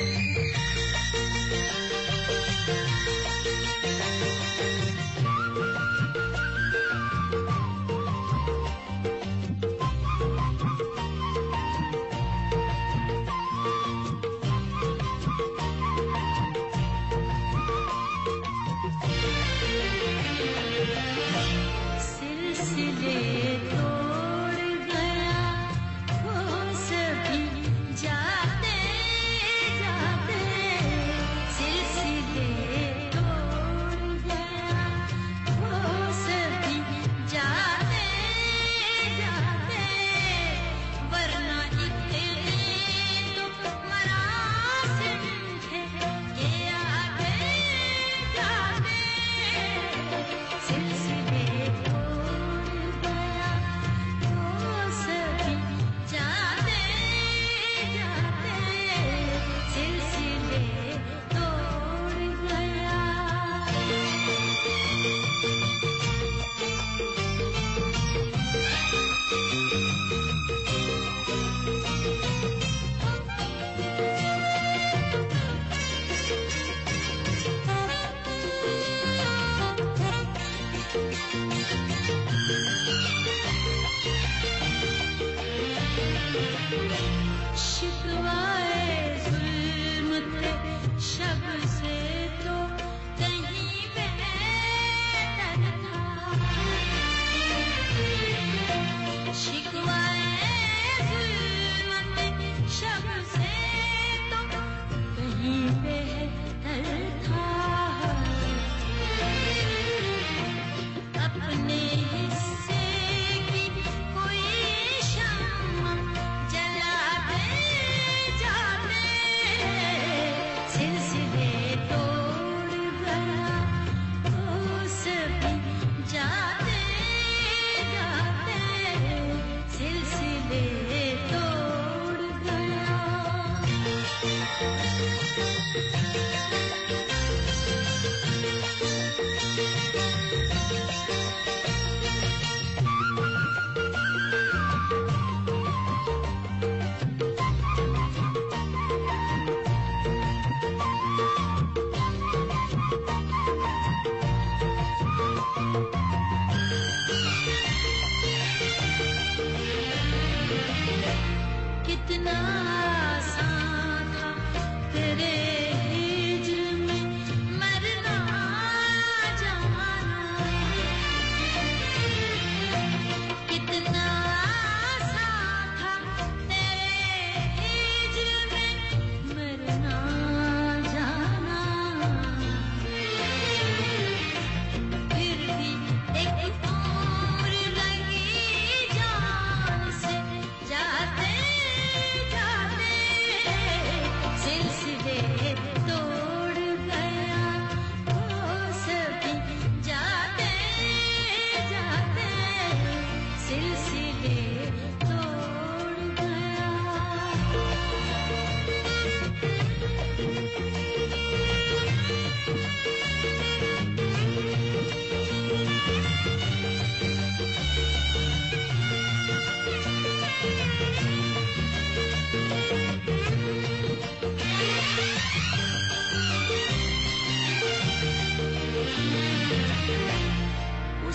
あ!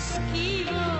esquiva.